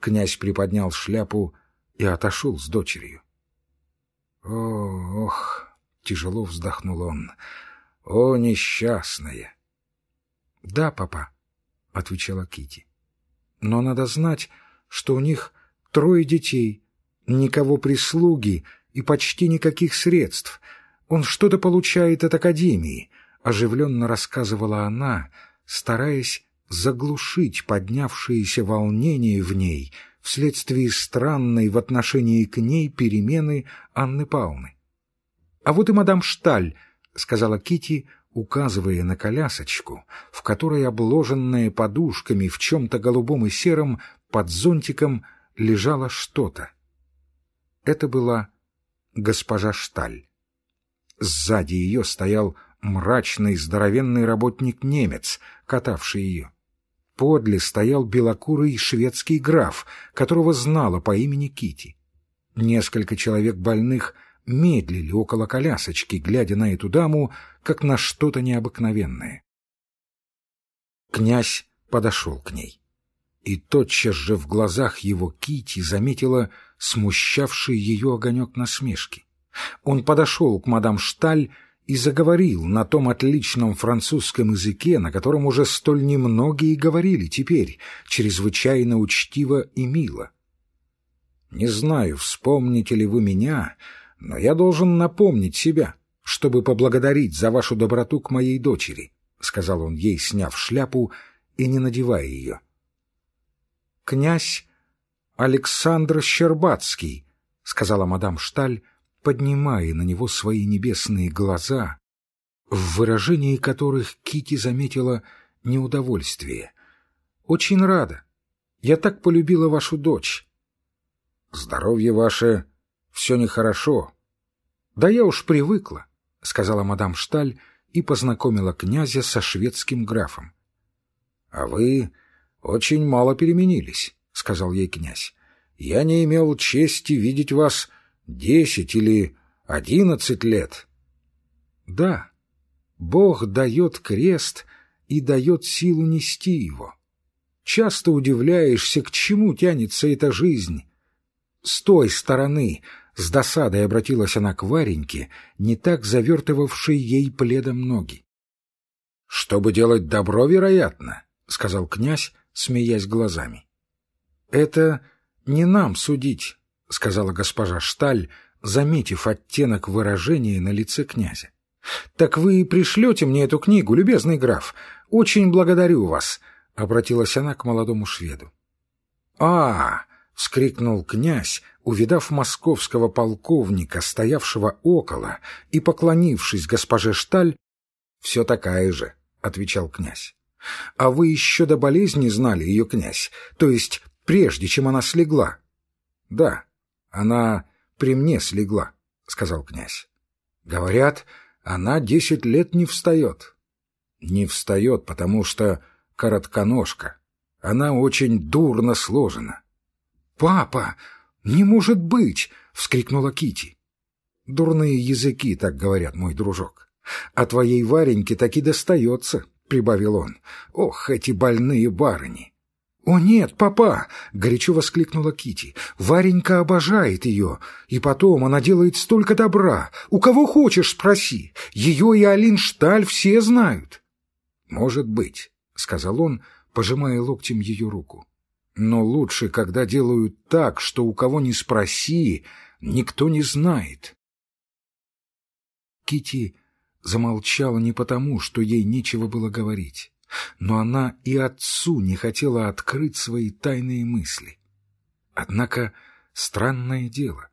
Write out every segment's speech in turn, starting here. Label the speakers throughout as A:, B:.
A: Князь приподнял шляпу и отошел с дочерью. «Ох!» — тяжело вздохнул он. «О, несчастная!» «Да, папа», — отвечала Кити. «Но надо знать, что у них трое детей, никого прислуги и почти никаких средств. Он что-то получает от академии», — оживленно рассказывала она, стараясь заглушить поднявшееся волнение в ней вследствие странной в отношении к ней перемены Анны Павловны. «А вот и мадам Шталь», — сказала Кити, указывая на колясочку, в которой, обложенная подушками в чем-то голубом и сером, под зонтиком лежало что-то. Это была госпожа Шталь. Сзади ее стоял мрачный здоровенный работник-немец, катавший ее. Подле стоял белокурый шведский граф, которого знала по имени Кити. Несколько человек больных медлили около колясочки, глядя на эту даму, как на что-то необыкновенное. Князь подошел к ней, и тотчас же в глазах его Кити заметила смущавший ее огонек насмешки. Он подошел к мадам Шталь и заговорил на том отличном французском языке, на котором уже столь немногие говорили теперь, чрезвычайно учтиво и мило. «Не знаю, вспомните ли вы меня, но я должен напомнить себя, чтобы поблагодарить за вашу доброту к моей дочери», — сказал он ей, сняв шляпу и не надевая ее. «Князь Александр Щербацкий», — сказала мадам Шталь, — поднимая на него свои небесные глаза, в выражении которых Кити заметила неудовольствие. «Очень рада. Я так полюбила вашу дочь». «Здоровье ваше все нехорошо». «Да я уж привыкла», — сказала мадам Шталь и познакомила князя со шведским графом. «А вы очень мало переменились», — сказал ей князь. «Я не имел чести видеть вас десять или одиннадцать лет. Да, Бог дает крест и дает силу нести его. Часто удивляешься, к чему тянется эта жизнь. С той стороны, с досадой обратилась она к Вареньке, не так завертывавшей ей пледом ноги. — Чтобы делать добро, вероятно, — сказал князь, смеясь глазами. — Это не нам судить, — сказала госпожа Шталь, заметив оттенок выражения на лице князя. — Так вы пришлете мне эту книгу, любезный граф. Очень благодарю вас, — обратилась она к молодому шведу. — А! — вскрикнул князь, увидав московского полковника, стоявшего около, и, поклонившись госпоже Шталь, — Все такая же, — отвечал князь. — А вы еще до болезни знали ее, князь, то есть прежде, чем она слегла? — Да. Она при мне слегла, — сказал князь. Говорят, она десять лет не встает. Не встает, потому что коротконожка. Она очень дурно сложена. «Папа, не может быть!» — вскрикнула Кити. «Дурные языки, так говорят, мой дружок. А твоей Вареньке так и достается», — прибавил он. «Ох, эти больные барыни! «О нет, папа!» — горячо воскликнула Кити. «Варенька обожает ее, и потом она делает столько добра. У кого хочешь, спроси. Ее и Алин Шталь все знают». «Может быть», — сказал он, пожимая локтем ее руку. «Но лучше, когда делают так, что у кого ни спроси, никто не знает». Кити замолчала не потому, что ей нечего было говорить но она и отцу не хотела открыть свои тайные мысли. Однако странное дело,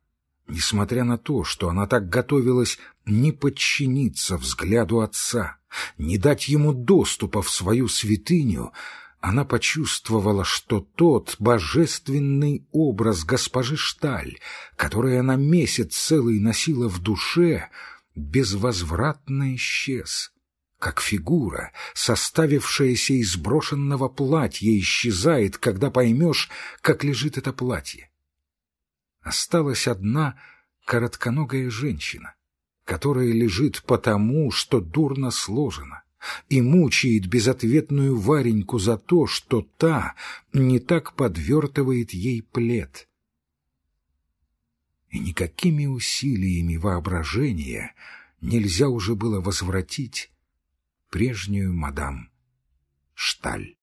A: несмотря на то, что она так готовилась не подчиниться взгляду отца, не дать ему доступа в свою святыню, она почувствовала, что тот божественный образ госпожи Шталь, который она месяц целый носила в душе, безвозвратно исчез — как фигура, составившаяся из брошенного платья, исчезает, когда поймешь, как лежит это платье. Осталась одна коротконогая женщина, которая лежит потому, что дурно сложена, и мучает безответную Вареньку за то, что та не так подвертывает ей плед. И никакими усилиями воображения нельзя уже было возвратить прежнюю мадам Шталь.